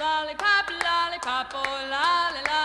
lollipop, lollipop, oh, la la la.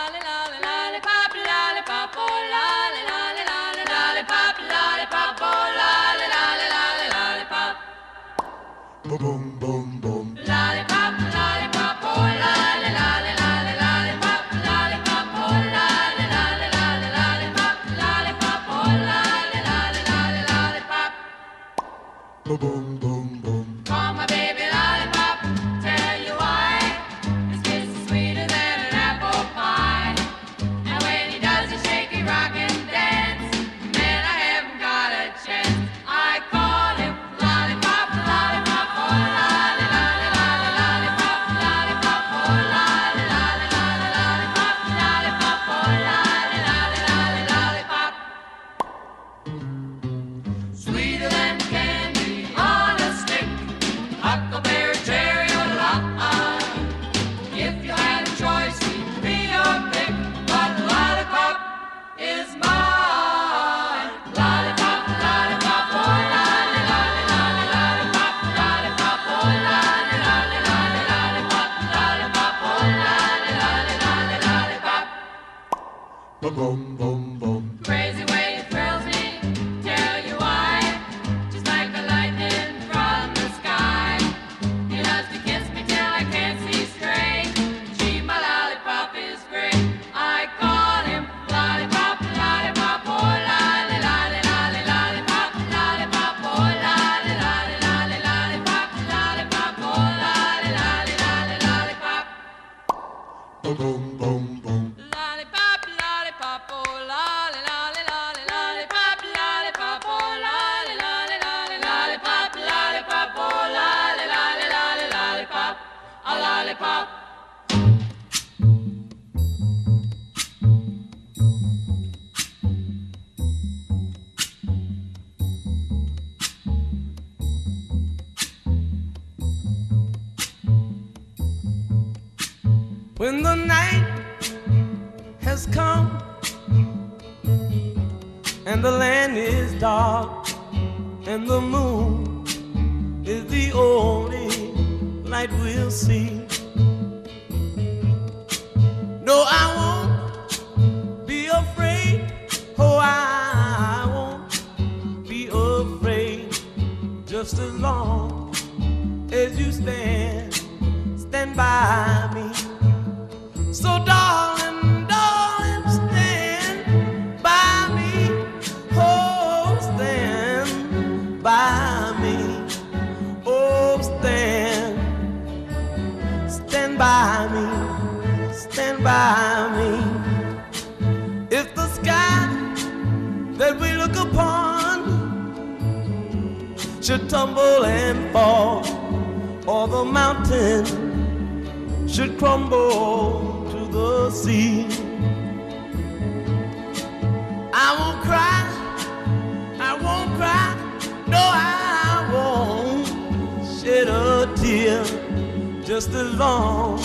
just as long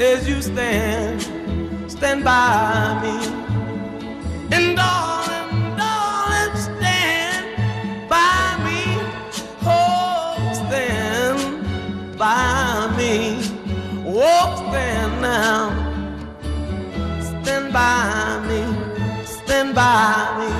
as you stand, stand by me. And darling, darling, stand by me. Oh, stand by me. Oh, stand now. Stand by me. Stand by me.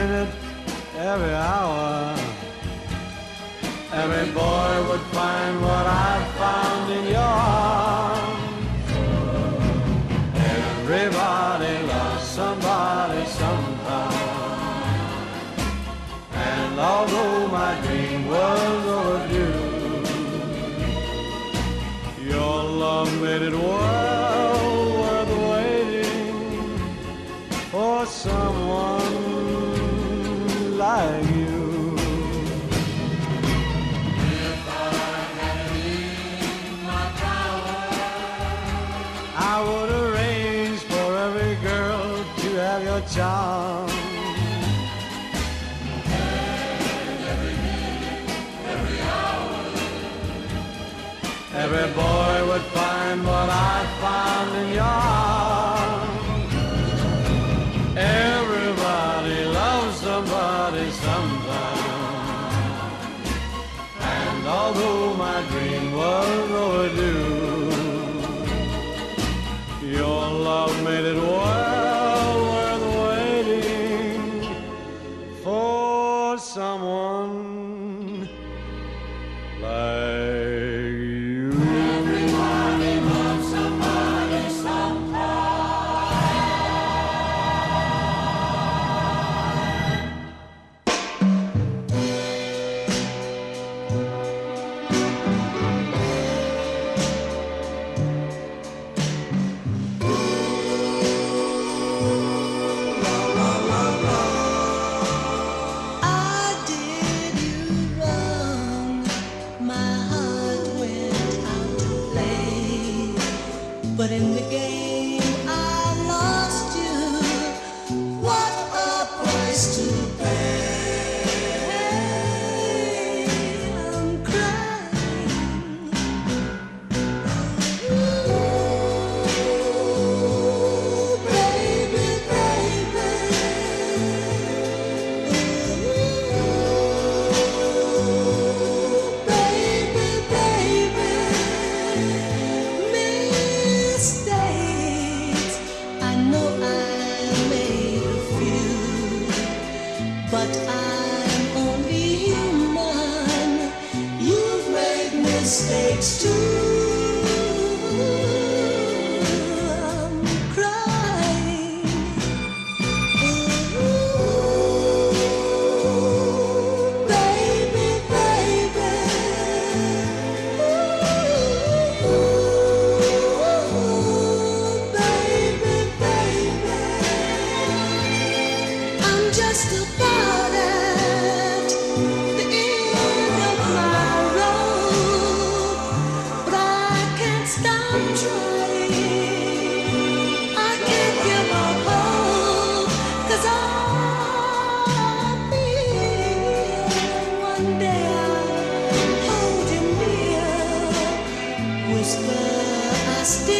minute, every hour. Every boy would find what I found in your arms. Everybody loves somebody sometime. And although my dream was overdue, your love made it work. finding your in the game. whisper I still.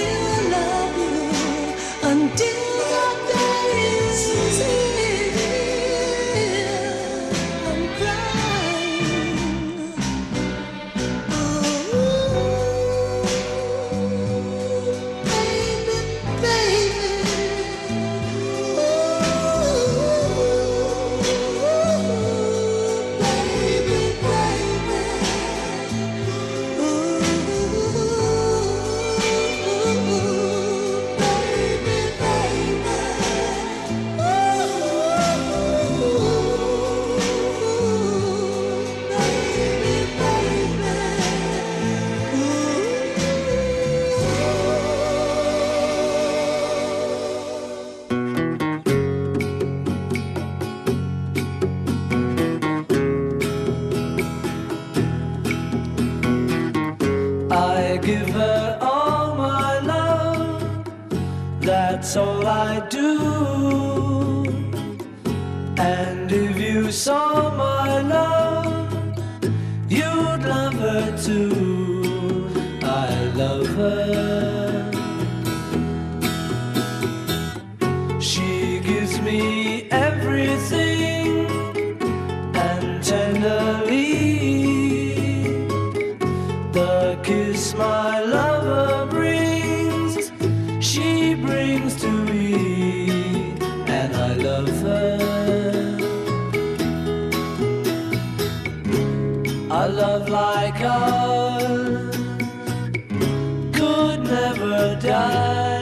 A love like ours could never die.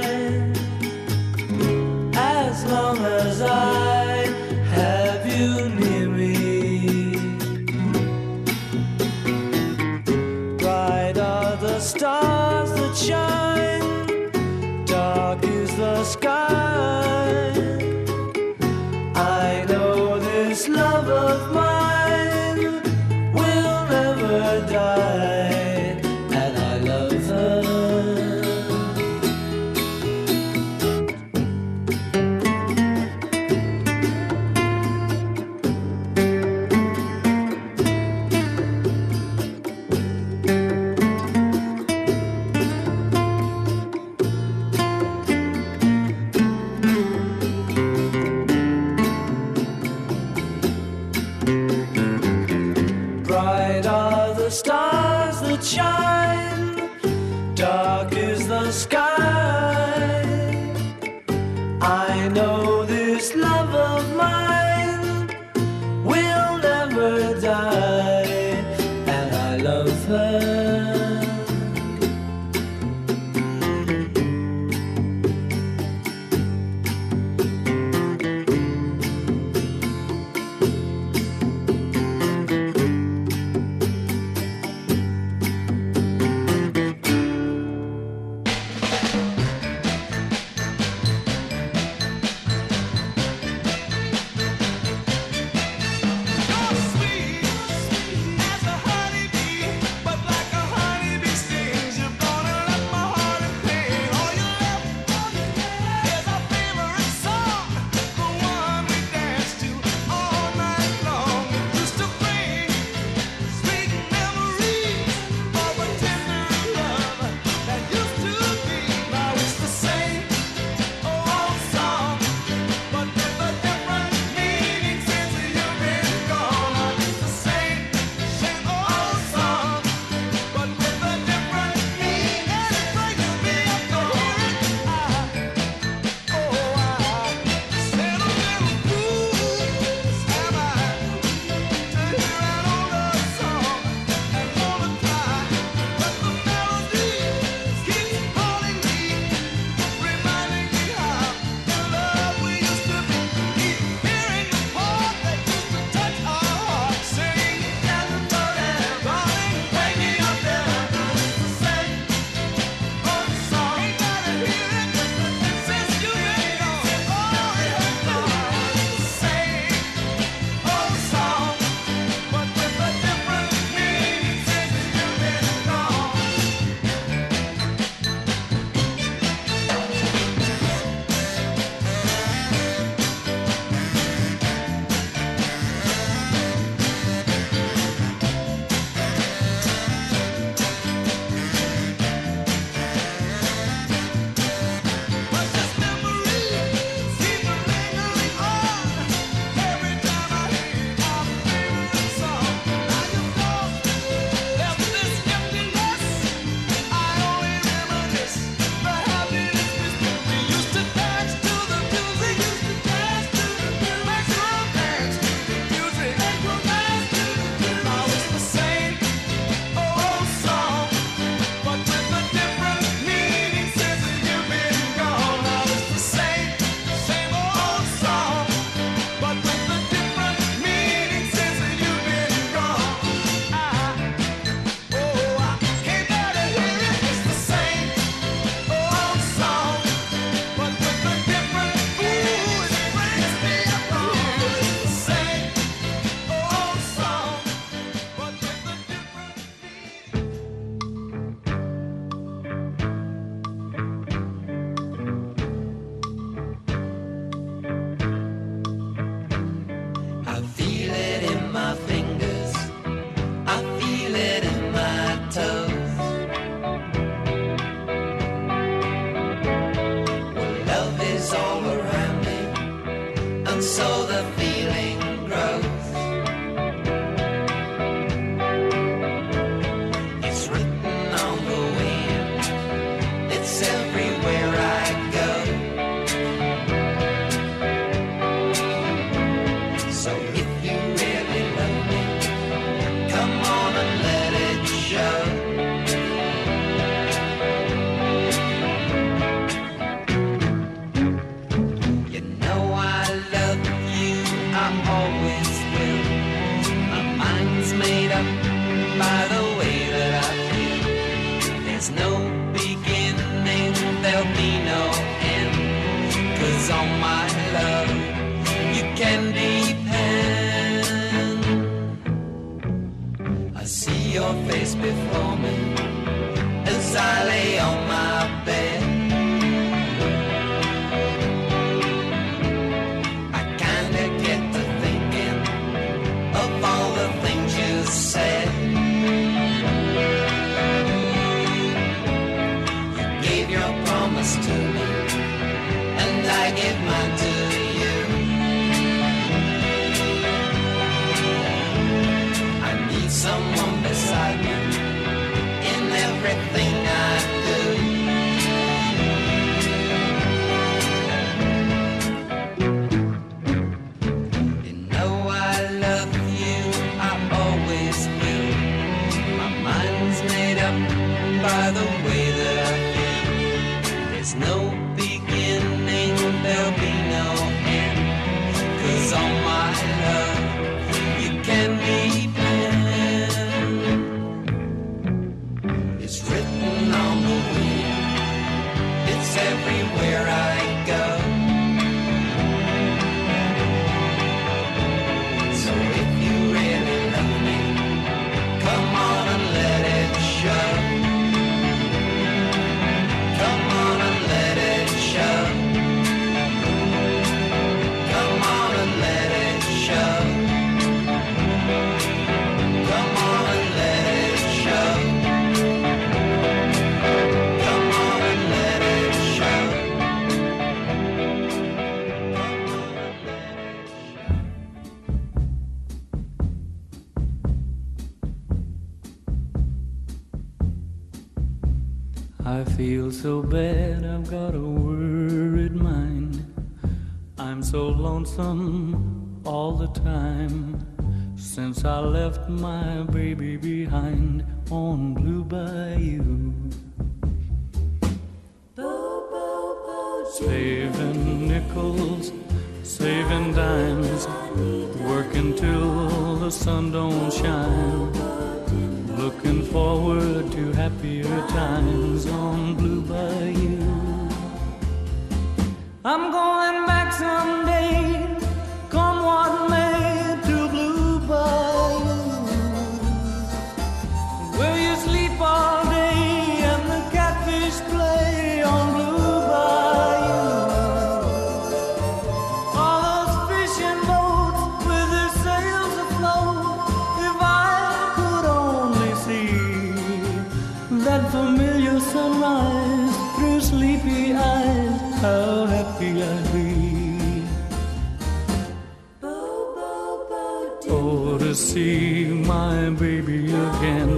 my baby again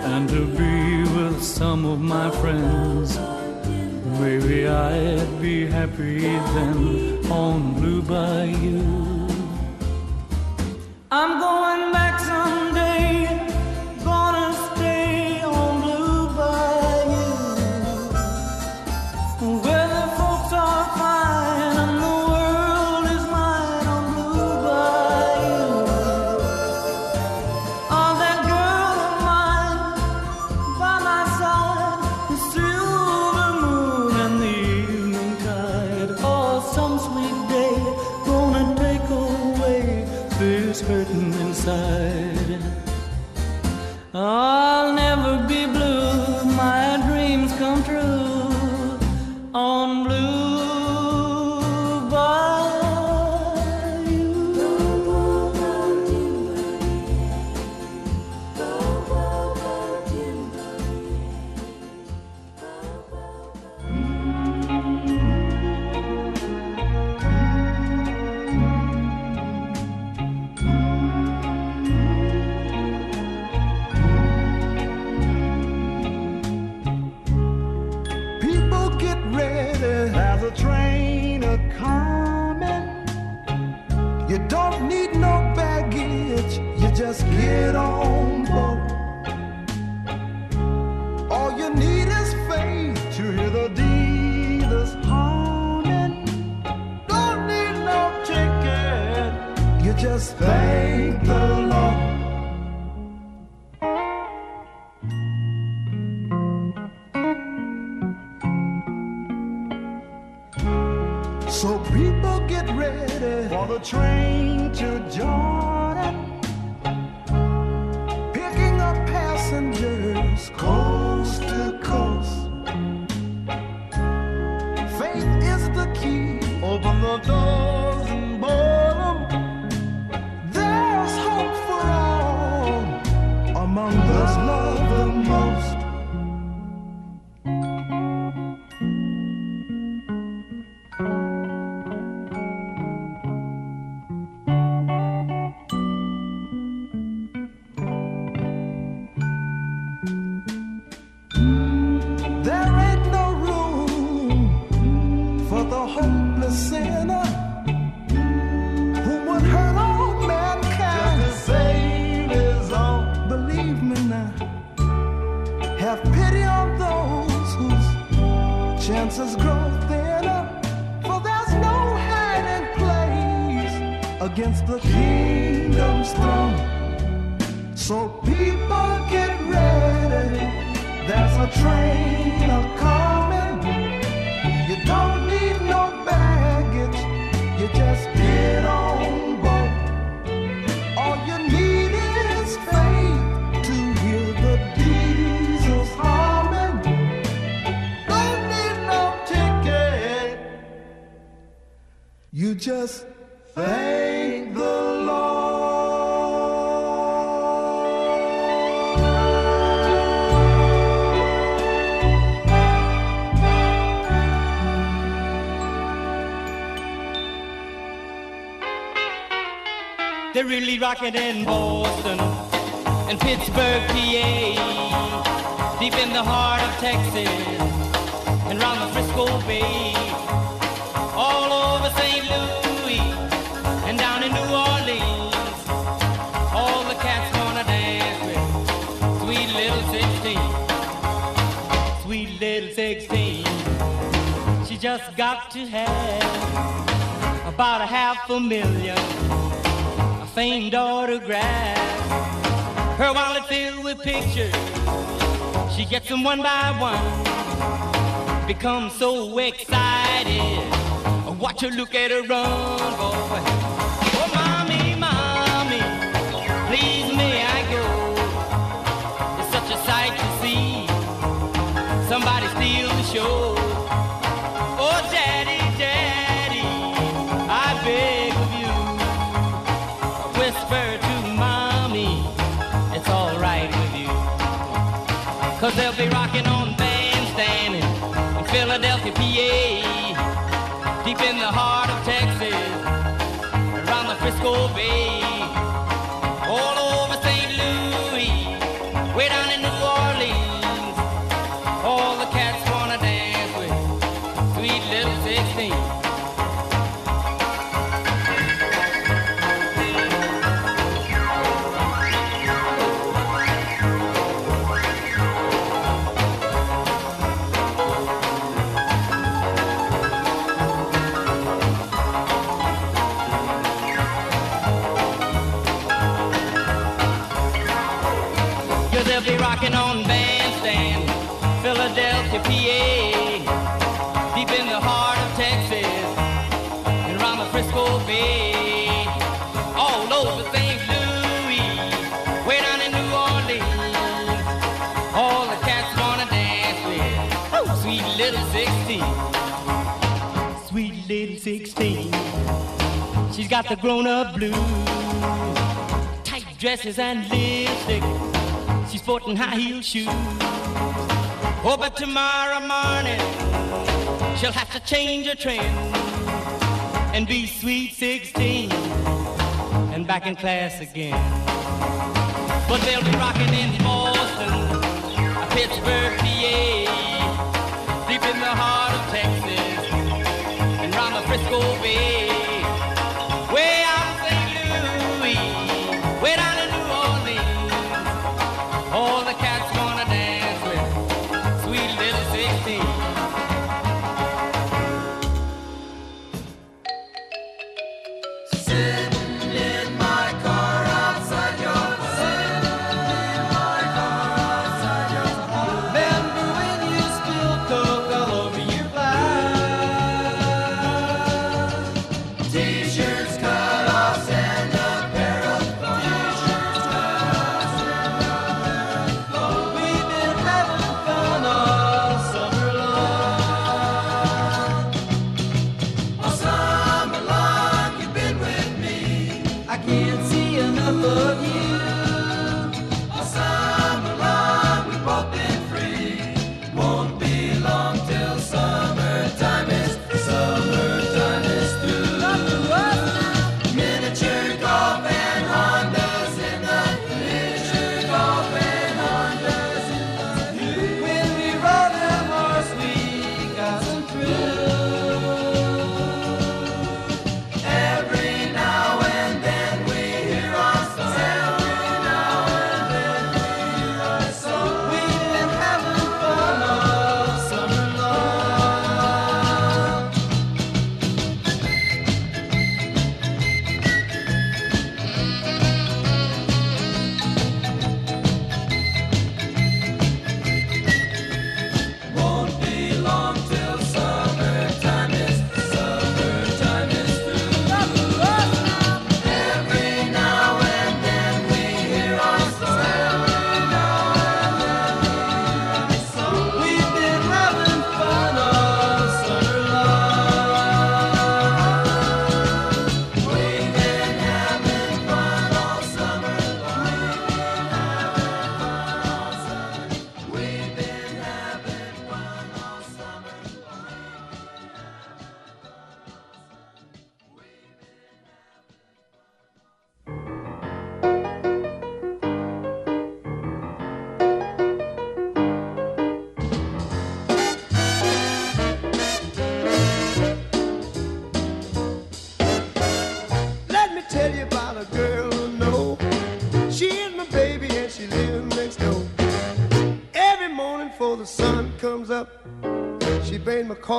and to be with some of my friends. Maybe I'd be happy then on Blue Bayou. I'm going. just thank the Lord. So people get ready for the train to join. You just thank the Lord. They're really rocking in Boston and Pittsburgh, PA, deep in the heart of Texas and round the Frisco Bay, just got to have about a half a million a famed autograph. Her wallet filled with pictures. She gets them one by one. Becomes so excited. I watch her look at her run, boy. Oh, mommy, mommy, please may I go? It's such a sight to see. Somebody steal the show. The grown-up blues, tight dresses and lipstick. She's sporting high heel shoes. Oh, but tomorrow morning she'll have to change her trend and be sweet 16 and back in class again. But they'll be rocking in Boston, Pittsburgh, PA, deep in the heart of Texas and round the Frisco Bay.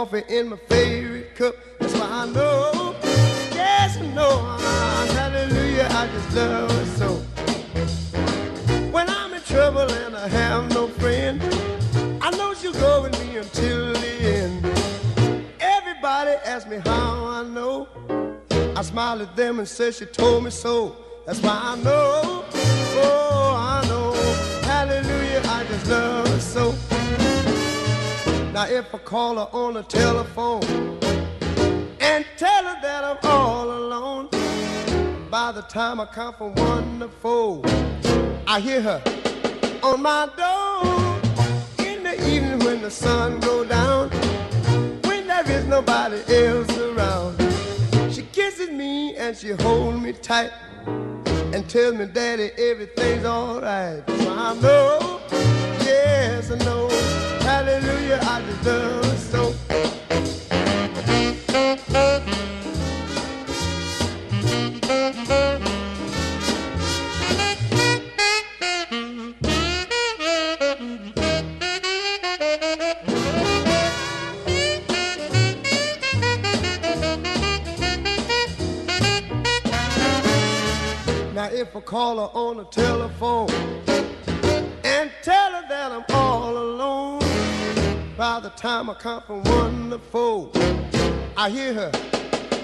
Coffee in my favorite cup. That's why I know, yes I know, ah, hallelujah, I just love her so. When I'm in trouble and I have no friend, I know she'll go with me until the end. Everybody asks me how I know. I smile at them and say she told me so. On the telephone and tell her that I'm all alone, by the time I count from one to four, I hear her on my door in the evening when the sun go down, when there is nobody else around. She kisses me and she holds me tight and tells me, Daddy, everything's alright. So I know, yes, I know, hallelujah, I her so. Now if I call her on the telephone by the time I count from one to four, I hear her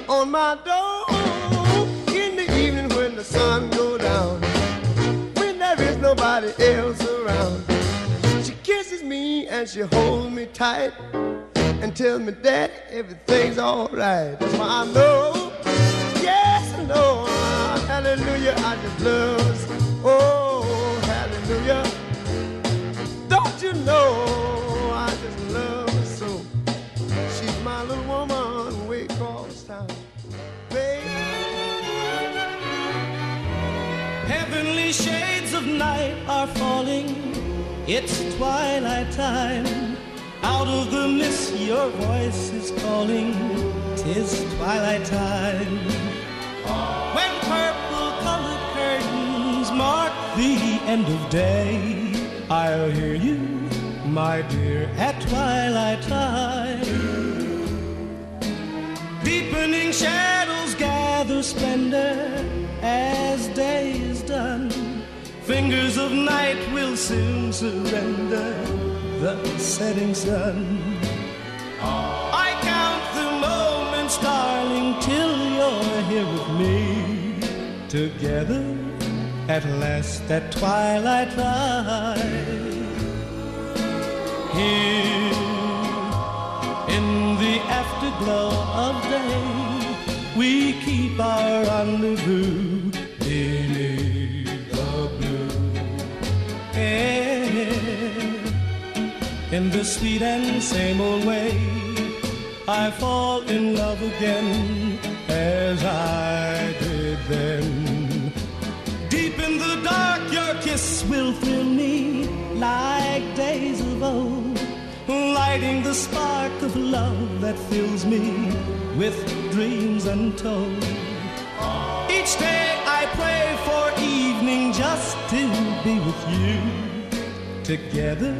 on my door in the evening when the sun go down, when there is nobody else around. She kisses me and she holds me tight and tells me that everything's alright. That's why I know, yes I know, hallelujah, I just love, oh hallelujah. Don't you know Shades of night are falling. It's twilight time. Out of the mist, your voice is calling. Tis twilight time. When purple colored curtains mark the end of day, I'll hear you, my dear, at twilight time. Deepening shadows gather splendor as day is done. Fingers of night will soon surrender the setting sun. I count the moments, darling, till you're here with me. Together at last at twilight time. Here in the afterglow of day, we keep our rendezvous beneath the blue air. In the sweet and same old way, I fall in love again as I did then. Deep in the dark, your kiss will thrill me like days of old, lighting the spark of love that fills me with dreams untold. Each day I pray for evening just to be with you, together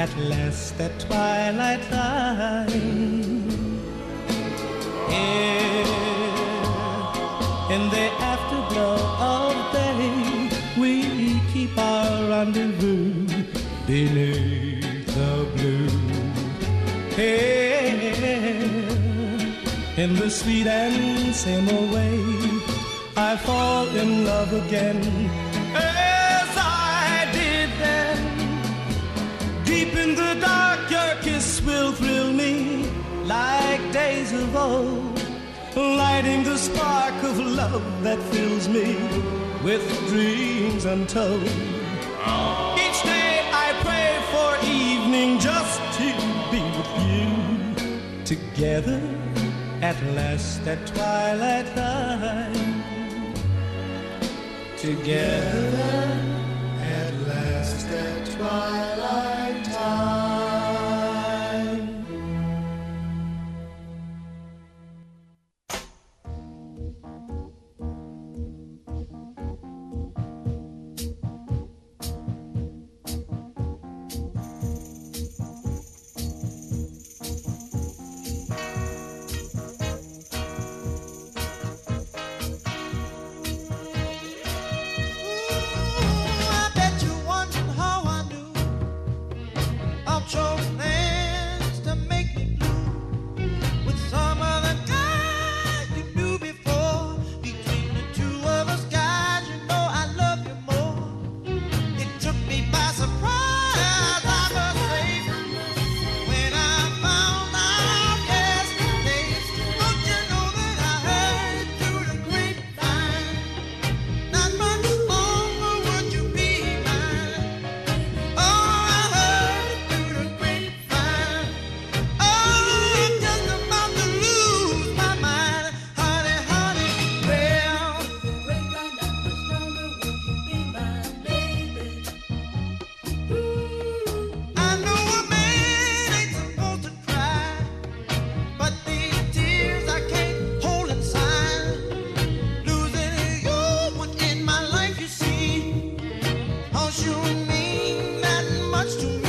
at last at twilight time. Here in the afterglow of day, we keep our rendezvous beneath the blue. Here in the sweet and same old way, I fall in love again as I did then. Deep in the dark, your kiss will thrill me like days of old, lighting the spark of love that fills me with dreams untold. Each day I pray for evening just to be with you, together at last at twilight time. Together at last at twilight You mean that much to me.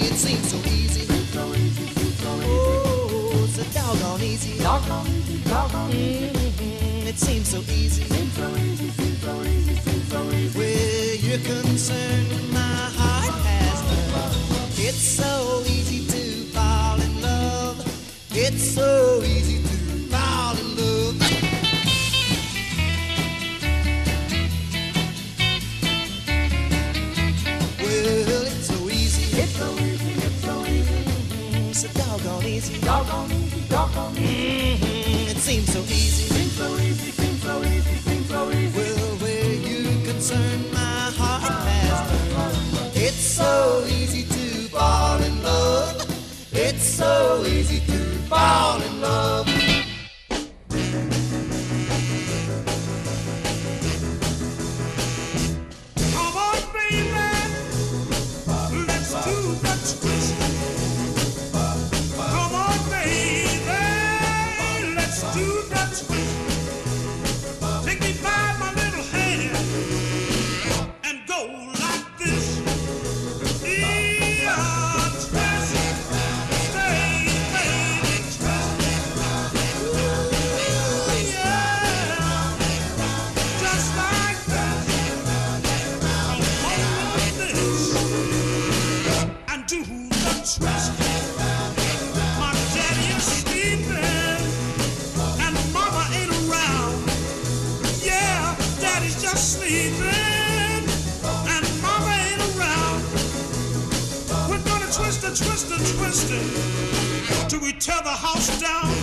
It seems so easy. Oh, doggone easy. Doggone easy. Doggone easy. It seems so easy. Where you're concerned, my heart has. It's so easy to fall in love. It's so easy. Dog on easy, dog on easy. Mm-hmm. It seems so easy. Seems so easy, seems so easy, seems so easy. Well, where you concern my heart has burned. It's so easy to fall in love. It's so easy to fall in love. Gonna twist and twist and twist it till we tear the house down.